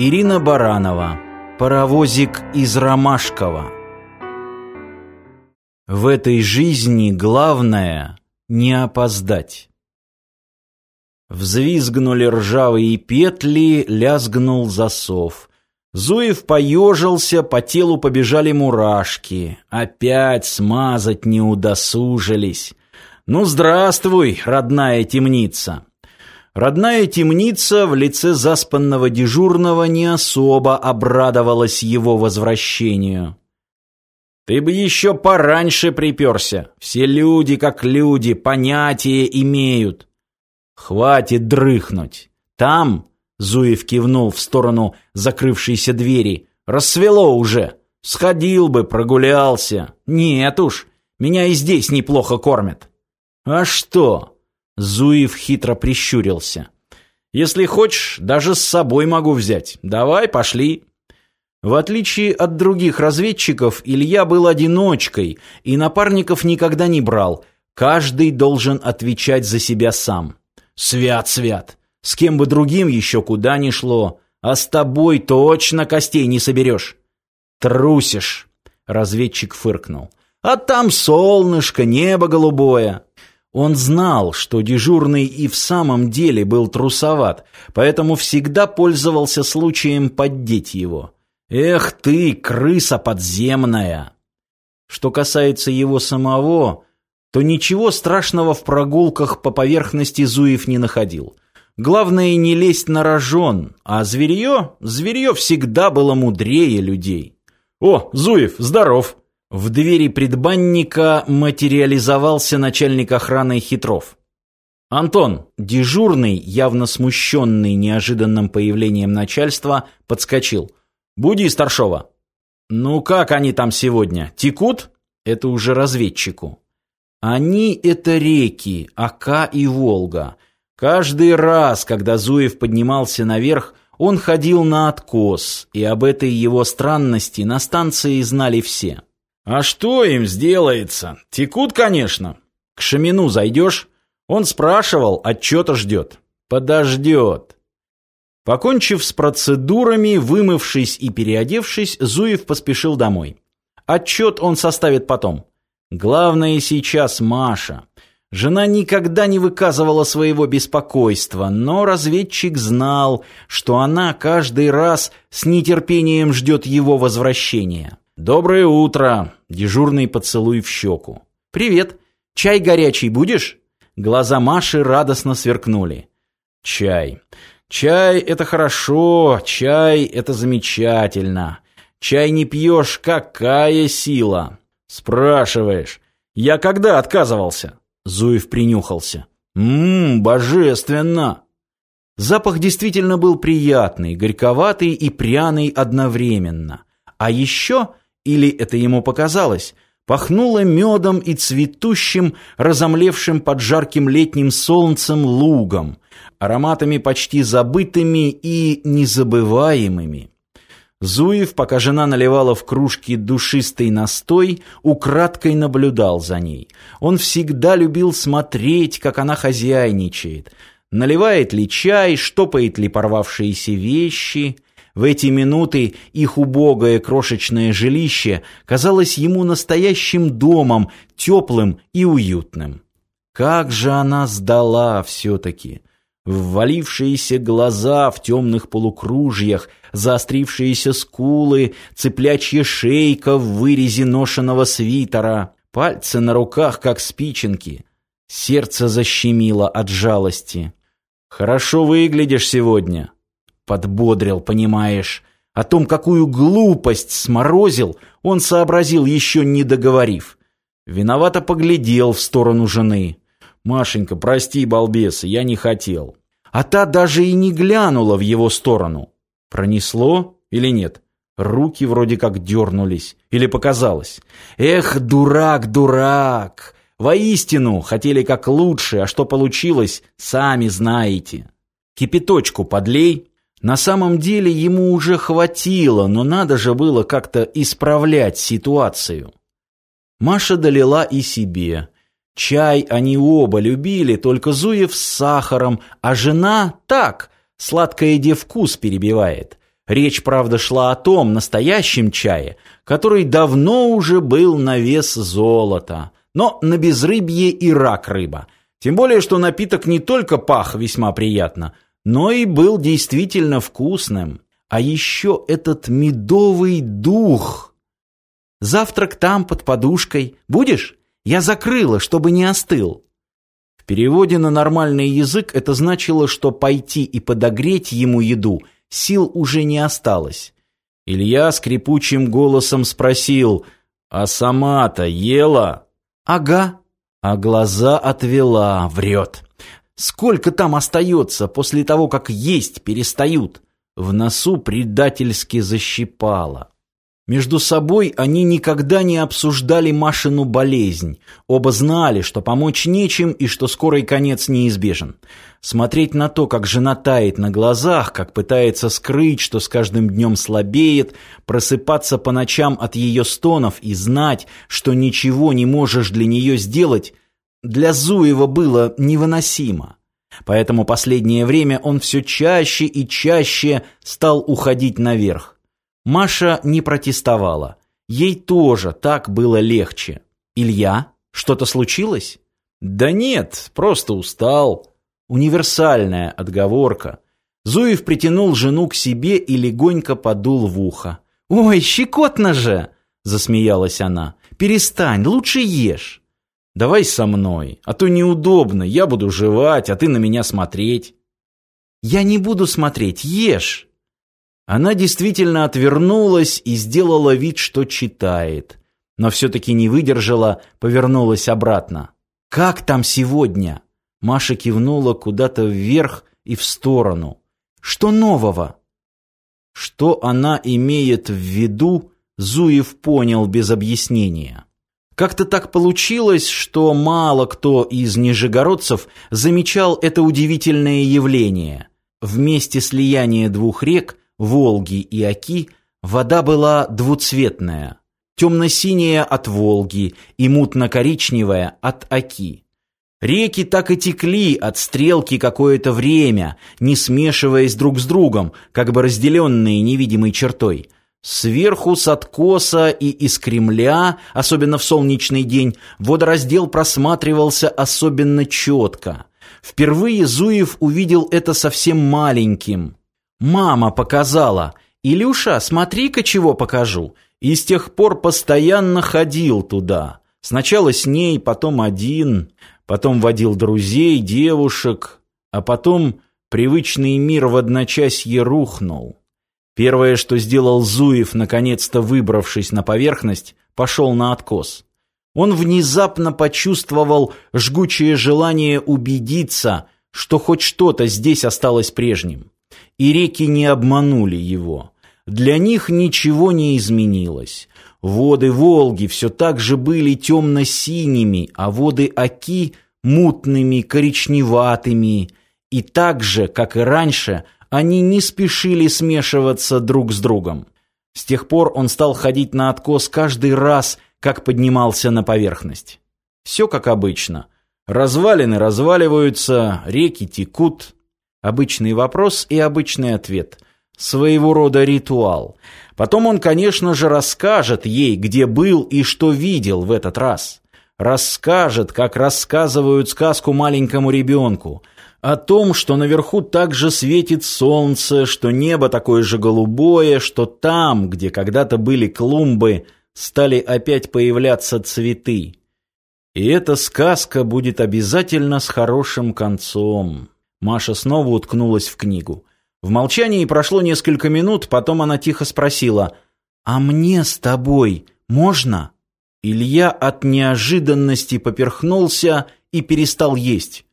Ирина Баранова. Паровозик из Ромашкова. В этой жизни главное не опоздать. Взвизгнули ржавые петли, лязгнул засов. Зуев поежился, по телу побежали мурашки. Опять смазать не удосужились. Ну, здравствуй, родная темница. Родная темница в лице заспанного дежурного не особо обрадовалась его возвращению. «Ты бы еще пораньше приперся. Все люди как люди, понятия имеют». «Хватит дрыхнуть. Там...» — Зуев кивнул в сторону закрывшейся двери. «Рассвело уже. Сходил бы, прогулялся. Нет уж, меня и здесь неплохо кормят». «А что?» Зуев хитро прищурился. «Если хочешь, даже с собой могу взять. Давай, пошли». В отличие от других разведчиков, Илья был одиночкой и напарников никогда не брал. Каждый должен отвечать за себя сам. «Свят, свят! С кем бы другим еще куда ни шло, а с тобой точно костей не соберешь». «Трусишь!» — разведчик фыркнул. «А там солнышко, небо голубое». Он знал, что дежурный и в самом деле был трусоват, поэтому всегда пользовался случаем поддеть его. «Эх ты, крыса подземная!» Что касается его самого, то ничего страшного в прогулках по поверхности Зуев не находил. Главное не лезть на рожон, а зверье, зверье всегда было мудрее людей. «О, Зуев, здоров!» В двери предбанника материализовался начальник охраны Хитров. Антон, дежурный, явно смущенный неожиданным появлением начальства, подскочил. «Буди старшова». «Ну как они там сегодня? Текут?» Это уже разведчику. «Они — это реки, Ака и Волга. Каждый раз, когда Зуев поднимался наверх, он ходил на откос, и об этой его странности на станции знали все». А что им сделается? Текут, конечно. К Шамину зайдешь? Он спрашивал, отчета ждет. Подождет. Покончив с процедурами, вымывшись и переодевшись, Зуев поспешил домой. Отчет он составит потом. Главное сейчас Маша. Жена никогда не выказывала своего беспокойства, но разведчик знал, что она каждый раз с нетерпением ждет его возвращения. «Доброе утро!» — дежурный поцелуй в щеку. «Привет! Чай горячий будешь?» Глаза Маши радостно сверкнули. «Чай. Чай — это хорошо, чай — это замечательно. Чай не пьешь, какая сила!» «Спрашиваешь, я когда отказывался?» Зуев принюхался. «Ммм, божественно!» Запах действительно был приятный, горьковатый и пряный одновременно. А еще или это ему показалось, пахнуло медом и цветущим, разомлевшим под жарким летним солнцем лугом, ароматами почти забытыми и незабываемыми. Зуев, пока жена наливала в кружки душистый настой, украдкой наблюдал за ней. Он всегда любил смотреть, как она хозяйничает. Наливает ли чай, штопает ли порвавшиеся вещи — в эти минуты их убогое крошечное жилище казалось ему настоящим домом, теплым и уютным. Как же она сдала все-таки! Ввалившиеся глаза в темных полукружьях, заострившиеся скулы, цыплячья шейка в вырезе ношеного свитера, пальцы на руках, как спиченки. Сердце защемило от жалости. «Хорошо выглядишь сегодня», Подбодрил, понимаешь. О том, какую глупость сморозил, он сообразил, еще не договорив. Виновато поглядел в сторону жены. «Машенька, прости, балбес, я не хотел». А та даже и не глянула в его сторону. Пронесло или нет? Руки вроде как дернулись. Или показалось? Эх, дурак, дурак! Воистину, хотели как лучше, а что получилось, сами знаете. Кипяточку подлей, на самом деле ему уже хватило, но надо же было как-то исправлять ситуацию. Маша долила и себе. Чай они оба любили, только Зуев с сахаром, а жена так, сладкое де вкус перебивает. Речь, правда, шла о том настоящем чае, который давно уже был на вес золота, но на безрыбье и рак рыба. Тем более, что напиток не только пах весьма приятно, но и был действительно вкусным. А еще этот медовый дух. Завтрак там, под подушкой. Будешь? Я закрыла, чтобы не остыл. В переводе на нормальный язык это значило, что пойти и подогреть ему еду – сил уже не осталось. Илья скрипучим голосом спросил, «А сама-то ела?» «Ага». А глаза отвела, врет. «Сколько там остается после того, как есть перестают?» В носу предательски защипало. Между собой они никогда не обсуждали Машину болезнь. Оба знали, что помочь нечем и что скорый конец неизбежен. Смотреть на то, как жена тает на глазах, как пытается скрыть, что с каждым днем слабеет, просыпаться по ночам от ее стонов и знать, что ничего не можешь для нее сделать, для Зуева было невыносимо. Поэтому последнее время он все чаще и чаще стал уходить наверх. Маша не протестовала. Ей тоже так было легче. «Илья, что-то случилось?» «Да нет, просто устал». Универсальная отговорка. Зуев притянул жену к себе и легонько подул в ухо. «Ой, щекотно же!» — засмеялась она. «Перестань, лучше ешь». «Давай со мной, а то неудобно, я буду жевать, а ты на меня смотреть». «Я не буду смотреть, ешь!» Она действительно отвернулась и сделала вид, что читает. Но все-таки не выдержала, повернулась обратно. «Как там сегодня?» Маша кивнула куда-то вверх и в сторону. «Что нового?» Что она имеет в виду, Зуев понял без объяснения. Как-то так получилось, что мало кто из нижегородцев замечал это удивительное явление. Вместе слияния двух рек Волги и Оки вода была двуцветная, темно-синяя от Волги и мутно-коричневая от Оки. Реки так и текли от стрелки какое-то время, не смешиваясь друг с другом, как бы разделенные невидимой чертой. Сверху с откоса и из Кремля, особенно в солнечный день, водораздел просматривался особенно четко. Впервые Зуев увидел это совсем маленьким, Мама показала. Илюша, смотри-ка, чего покажу. И с тех пор постоянно ходил туда. Сначала с ней, потом один, потом водил друзей, девушек, а потом привычный мир в одночасье рухнул. Первое, что сделал Зуев, наконец-то выбравшись на поверхность, пошел на откос. Он внезапно почувствовал жгучее желание убедиться, что хоть что-то здесь осталось прежним. И реки не обманули его. Для них ничего не изменилось. Воды Волги все так же были темно-синими, а воды Оки – мутными, коричневатыми. И так же, как и раньше, они не спешили смешиваться друг с другом. С тех пор он стал ходить на откос каждый раз, как поднимался на поверхность. Все как обычно. Развалины разваливаются, реки текут – Обычный вопрос и обычный ответ. Своего рода ритуал. Потом он, конечно же, расскажет ей, где был и что видел в этот раз. Расскажет, как рассказывают сказку маленькому ребенку. О том, что наверху также светит солнце, что небо такое же голубое, что там, где когда-то были клумбы, стали опять появляться цветы. И эта сказка будет обязательно с хорошим концом. Маша снова уткнулась в книгу. В молчании прошло несколько минут, потом она тихо спросила, «А мне с тобой можно?» Илья от неожиданности поперхнулся и перестал есть.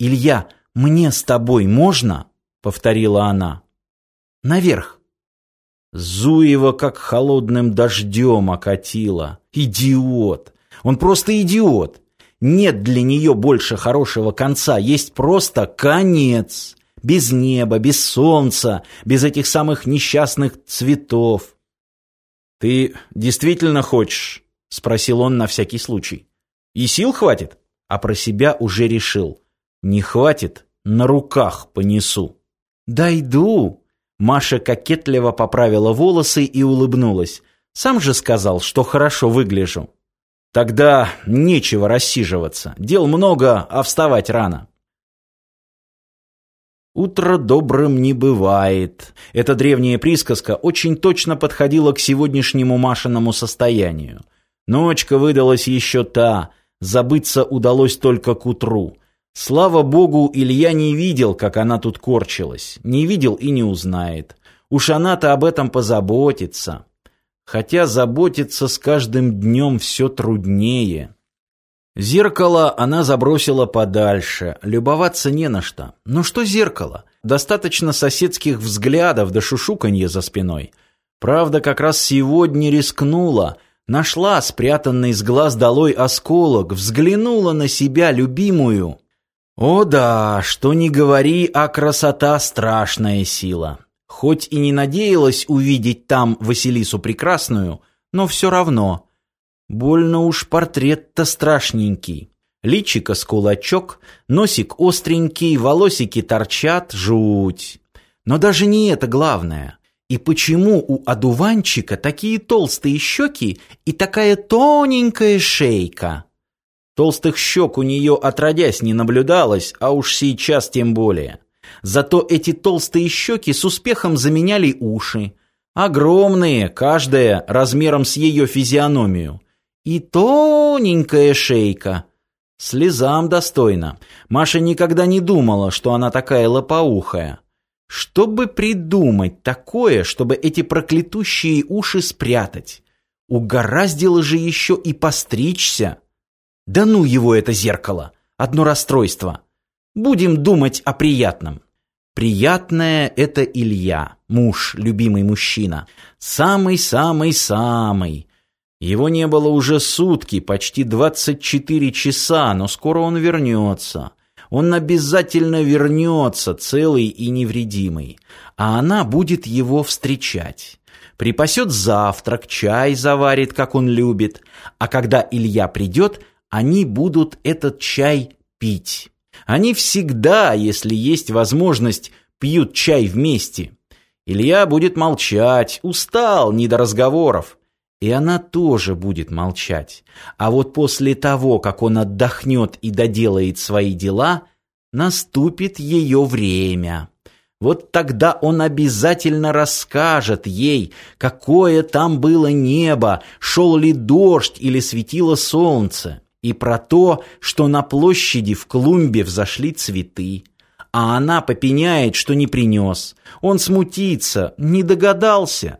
«Илья, мне с тобой можно?» — повторила она. «Наверх». Зуева как холодным дождем окатила. «Идиот! Он просто идиот! Нет для нее больше хорошего конца, есть просто конец. Без неба, без солнца, без этих самых несчастных цветов. «Ты действительно хочешь?» — спросил он на всякий случай. «И сил хватит?» А про себя уже решил. «Не хватит, на руках понесу». «Дойду!» Маша кокетливо поправила волосы и улыбнулась. Сам же сказал, что хорошо выгляжу. Тогда нечего рассиживаться. Дел много, а вставать рано. Утро добрым не бывает. Эта древняя присказка очень точно подходила к сегодняшнему Машиному состоянию. Ночка выдалась еще та, забыться удалось только к утру. Слава богу, Илья не видел, как она тут корчилась. Не видел и не узнает. Уж она-то об этом позаботится хотя заботиться с каждым днем все труднее. Зеркало она забросила подальше, любоваться не на что. Ну что зеркало? Достаточно соседских взглядов да шушуканье за спиной. Правда, как раз сегодня рискнула, нашла спрятанный с глаз долой осколок, взглянула на себя любимую. О да, что ни говори, а красота страшная сила. Хоть и не надеялась увидеть там Василису Прекрасную, но все равно. Больно уж портрет-то страшненький. Личико с кулачок, носик остренький, волосики торчат, жуть. Но даже не это главное. И почему у одуванчика такие толстые щеки и такая тоненькая шейка? Толстых щек у нее отродясь не наблюдалось, а уж сейчас тем более. Зато эти толстые щеки с успехом заменяли уши. Огромные, каждая размером с ее физиономию. И тоненькая шейка. Слезам достойно. Маша никогда не думала, что она такая лопоухая. Чтобы придумать такое, чтобы эти проклятущие уши спрятать? Угораздило же еще и постричься. Да ну его это зеркало! Одно расстройство. Будем думать о приятном. Приятное — это Илья, муж, любимый мужчина. Самый-самый-самый. Его не было уже сутки, почти 24 часа, но скоро он вернется. Он обязательно вернется, целый и невредимый. А она будет его встречать. Припасет завтрак, чай заварит, как он любит. А когда Илья придет, они будут этот чай пить. Они всегда, если есть возможность, пьют чай вместе. Илья будет молчать, устал, не до разговоров. И она тоже будет молчать. А вот после того, как он отдохнет и доделает свои дела, наступит ее время. Вот тогда он обязательно расскажет ей, какое там было небо, шел ли дождь или светило солнце и про то, что на площади в клумбе взошли цветы. А она попеняет, что не принес. Он смутится, не догадался.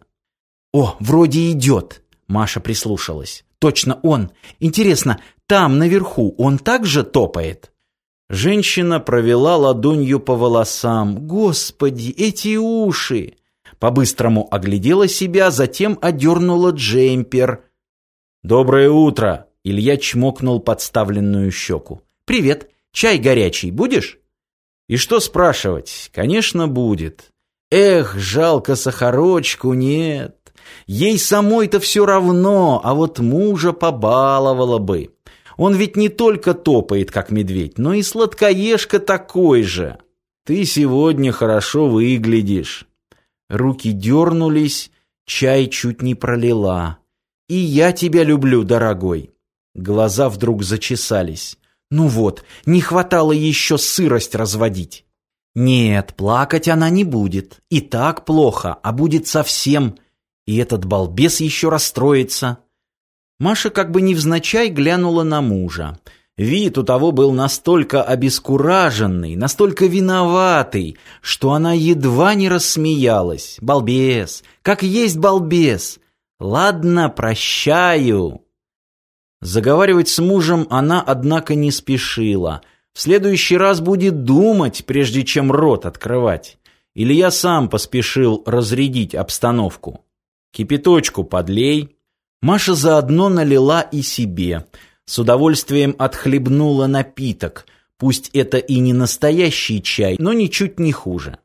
«О, вроде идет», — Маша прислушалась. «Точно он. Интересно, там, наверху, он также топает?» Женщина провела ладонью по волосам. «Господи, эти уши!» По-быстрому оглядела себя, затем одернула джемпер. «Доброе утро!» Илья чмокнул подставленную щеку. «Привет! Чай горячий будешь?» «И что спрашивать? Конечно, будет. Эх, жалко сахарочку, нет. Ей самой-то все равно, а вот мужа побаловала бы. Он ведь не только топает, как медведь, но и сладкоежка такой же. Ты сегодня хорошо выглядишь». Руки дернулись, чай чуть не пролила. «И я тебя люблю, дорогой». Глаза вдруг зачесались. Ну вот, не хватало еще сырость разводить. Нет, плакать она не будет. И так плохо, а будет совсем. И этот балбес еще расстроится. Маша как бы невзначай глянула на мужа. Вид у того был настолько обескураженный, настолько виноватый, что она едва не рассмеялась. Балбес, как есть балбес. Ладно, прощаю. Заговаривать с мужем она, однако, не спешила. В следующий раз будет думать, прежде чем рот открывать. Или я сам поспешил разрядить обстановку. Кипяточку подлей. Маша заодно налила и себе. С удовольствием отхлебнула напиток. Пусть это и не настоящий чай, но ничуть не хуже.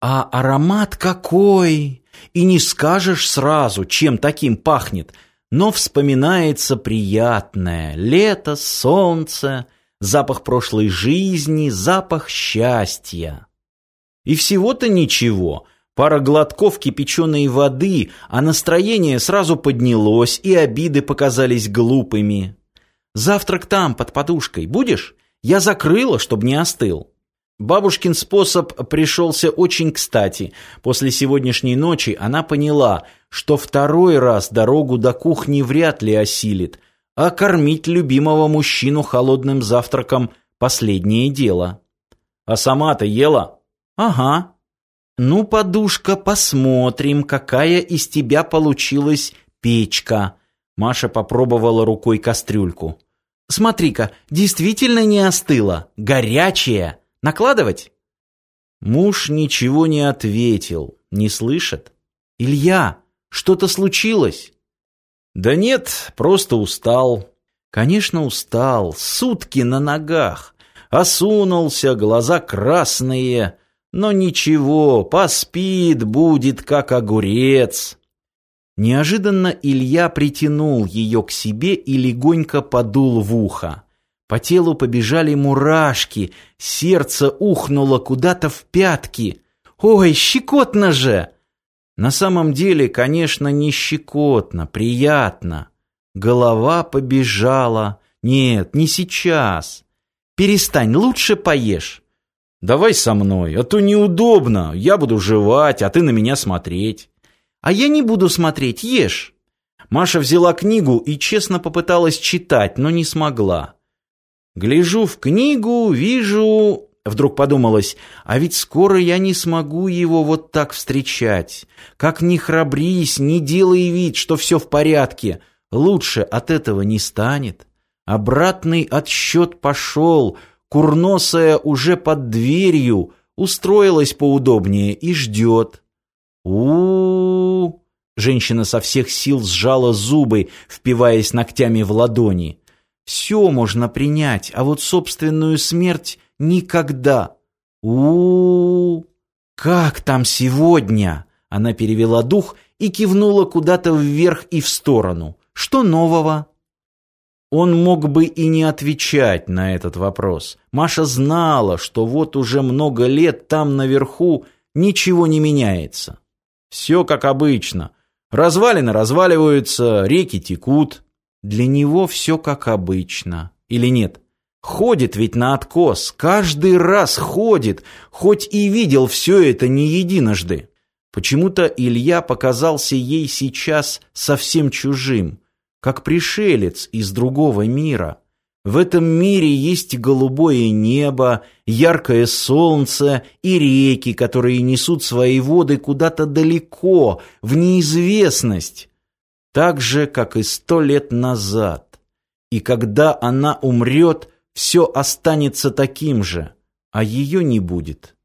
А аромат какой! И не скажешь сразу, чем таким пахнет – но вспоминается приятное лето, солнце, запах прошлой жизни, запах счастья. И всего-то ничего. Пара глотков кипяченой воды, а настроение сразу поднялось, и обиды показались глупыми. «Завтрак там, под подушкой. Будешь? Я закрыла, чтобы не остыл». Бабушкин способ пришелся очень кстати. После сегодняшней ночи она поняла, что второй раз дорогу до кухни вряд ли осилит, а кормить любимого мужчину холодным завтраком – последнее дело. «А сама-то ела?» «Ага», «Ну, подушка, посмотрим, какая из тебя получилась печка». Маша попробовала рукой кастрюльку. «Смотри-ка, действительно не остыла. Горячая. Накладывать?» Муж ничего не ответил. Не слышит? «Илья, что-то случилось?» «Да нет, просто устал». «Конечно, устал. Сутки на ногах. Осунулся, глаза красные». Но ничего, поспит, будет как огурец. Неожиданно Илья притянул ее к себе и легонько подул в ухо. По телу побежали мурашки, сердце ухнуло куда-то в пятки. «Ой, щекотно же!» На самом деле, конечно, не щекотно, приятно. Голова побежала. Нет, не сейчас. Перестань, лучше поешь. Давай со мной, а то неудобно. Я буду жевать, а ты на меня смотреть. А я не буду смотреть, ешь. Маша взяла книгу и честно попыталась читать, но не смогла. Гляжу в книгу, вижу... Вдруг подумалось, а ведь скоро я не смогу его вот так встречать. Как ни храбрись, не делай вид, что все в порядке. Лучше от этого не станет. Обратный отсчет пошел — Курносая уже под дверью, устроилась поудобнее и ждет. у у, Женщина со всех сил сжала зубы, впиваясь ногтями в ладони. Все можно принять, а вот собственную смерть никогда. у у. Как там сегодня? Она перевела дух и кивнула куда-то вверх и в сторону. Что нового? Он мог бы и не отвечать на этот вопрос. Маша знала, что вот уже много лет там наверху ничего не меняется. Все как обычно. Развалины разваливаются, реки текут. Для него все как обычно. Или нет? Ходит ведь на откос, каждый раз ходит, хоть и видел все это не единожды. Почему-то Илья показался ей сейчас совсем чужим как пришелец из другого мира. В этом мире есть голубое небо, яркое солнце и реки, которые несут свои воды куда-то далеко, в неизвестность, так же, как и сто лет назад. И когда она умрет, все останется таким же, а ее не будет.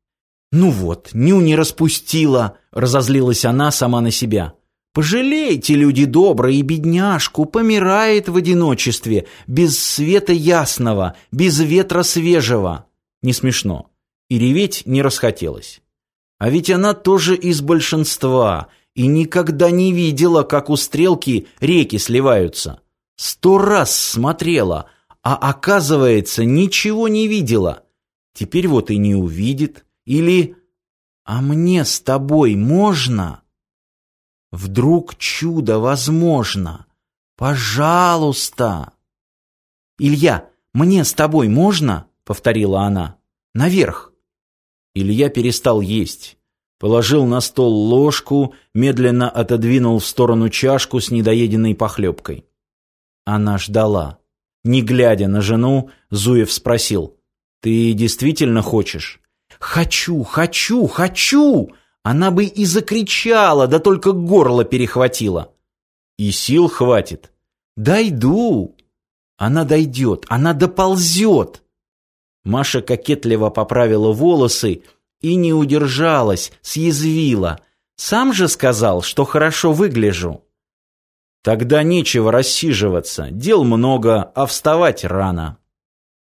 «Ну вот, ню не распустила», — разозлилась она сама на себя. Пожалейте, люди добрые, бедняжку, помирает в одиночестве, без света ясного, без ветра свежего. Не смешно. И реветь не расхотелось. А ведь она тоже из большинства и никогда не видела, как у стрелки реки сливаются. Сто раз смотрела, а оказывается, ничего не видела. Теперь вот и не увидит. Или «А мне с тобой можно?» Вдруг чудо возможно? Пожалуйста. Илья, мне с тобой можно? повторила она. Наверх. Илья перестал есть. Положил на стол ложку, медленно отодвинул в сторону чашку с недоеденной похлебкой. Она ждала. Не глядя на жену, Зуев спросил. «Ты действительно хочешь?» «Хочу, хочу, хочу!» Она бы и закричала, да только горло перехватило. И сил хватит. Дойду. Она дойдет, она доползет. Маша кокетливо поправила волосы и не удержалась, съязвила. Сам же сказал, что хорошо выгляжу. Тогда нечего рассиживаться, дел много, а вставать рано.